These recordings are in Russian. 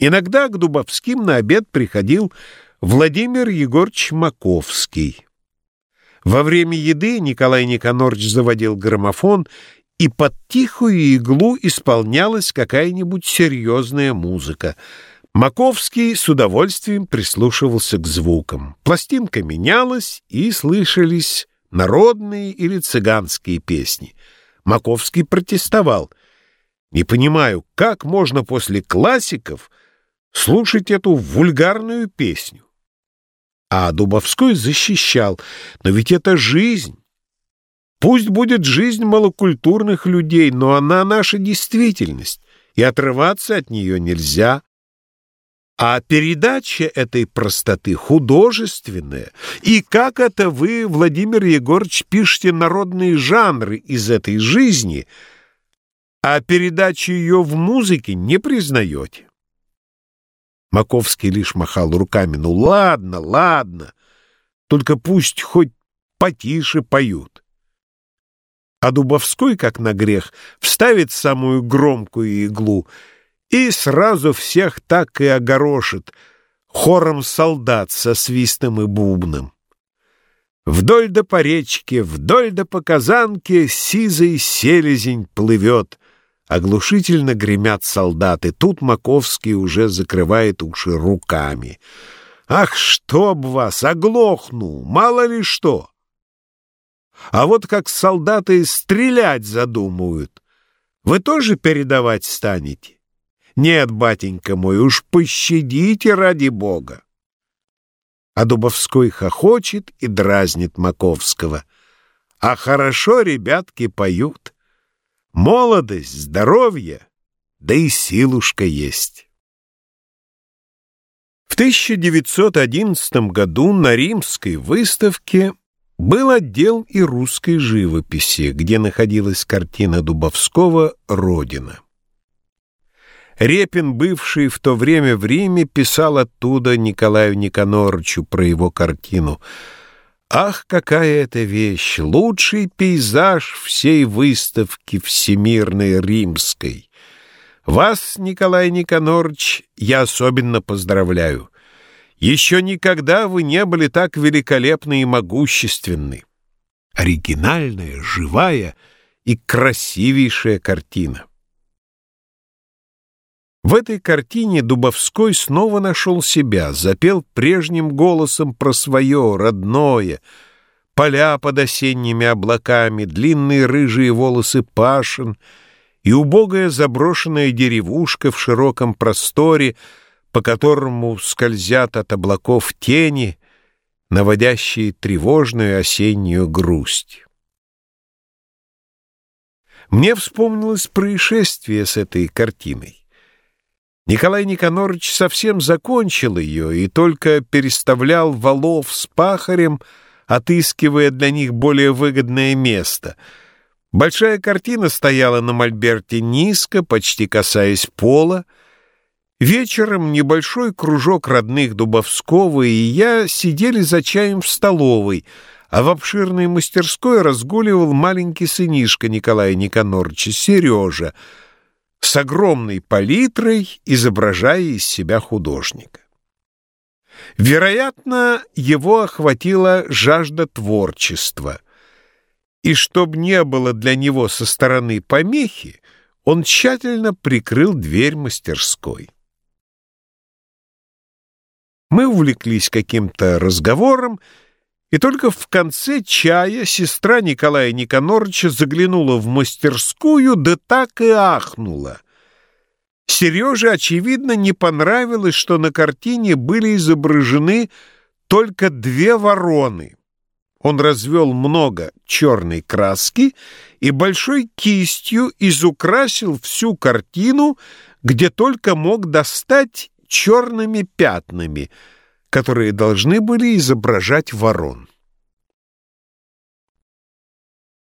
Иногда к Дубовским на обед приходил Владимир Егорович Маковский. Во время еды Николай Никонорович заводил граммофон, и под тихую иглу исполнялась какая-нибудь серьезная музыка. Маковский с удовольствием прислушивался к звукам. Пластинка менялась, и слышались народные или цыганские песни. Маковский протестовал. «Не понимаю, как можно после классиков слушать эту вульгарную песню?» А Дубовской защищал. «Но ведь это жизнь. Пусть будет жизнь малокультурных людей, но она наша действительность, и отрываться от нее нельзя». А передача этой простоты художественная. И как это вы, Владимир Егорович, пишете народные жанры из этой жизни, а передачу ее в музыке не признаете? Маковский лишь махал руками. «Ну ладно, ладно, только пусть хоть потише поют». А Дубовской, как на грех, вставит самую громкую иглу — и сразу всех так и огорошит хором солдат со свистом и бубном. Вдоль да по речке, вдоль да по казанке сизый селезень плывет, оглушительно гремят солдаты. Тут Маковский уже закрывает уши руками. Ах, чтоб вас, оглохну, мало ли что! А вот как солдаты стрелять задумают, вы тоже передавать станете? Нет, батенька мой, уж пощадите ради бога. А Дубовской хохочет и дразнит Маковского. А хорошо ребятки поют. Молодость, здоровье, да и силушка есть. В 1911 году на римской выставке был отдел и русской живописи, где находилась картина Дубовского «Родина». Репин, бывший в то время в Риме, писал оттуда Николаю Никаноровичу про его картину. «Ах, какая это вещь! Лучший пейзаж всей выставки всемирной римской! Вас, Николай Никанорович, я особенно поздравляю. Еще никогда вы не были так великолепны и могущественны. Оригинальная, живая и красивейшая картина. В этой картине Дубовской снова нашел себя, запел прежним голосом про свое, родное, поля под осенними облаками, длинные рыжие волосы пашин и убогая заброшенная деревушка в широком просторе, по которому скользят от облаков тени, наводящие тревожную осеннюю грусть. Мне вспомнилось происшествие с этой картиной. Николай Никонорович совсем закончил ее и только переставлял валов с пахарем, отыскивая для них более выгодное место. Большая картина стояла на мольберте низко, почти касаясь пола. Вечером небольшой кружок родных Дубовского и я сидели за чаем в столовой, а в обширной мастерской разгуливал маленький сынишка Николая Никоноровича, Сережа, с огромной палитрой, изображая из себя художника. Вероятно, его охватила жажда творчества, и чтобы не было для него со стороны помехи, он тщательно прикрыл дверь мастерской. Мы увлеклись каким-то разговором, и только в конце чая сестра Николая Никоноровича заглянула в мастерскую, да так и ахнула. Сереже, очевидно, не понравилось, что на картине были изображены только две вороны. Он развел много черной краски и большой кистью изукрасил всю картину, где только мог достать черными пятнами — которые должны были изображать ворон.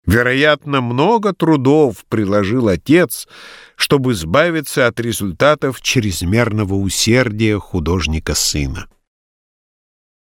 Вероятно, много трудов приложил отец, чтобы избавиться от результатов чрезмерного усердия художника сына.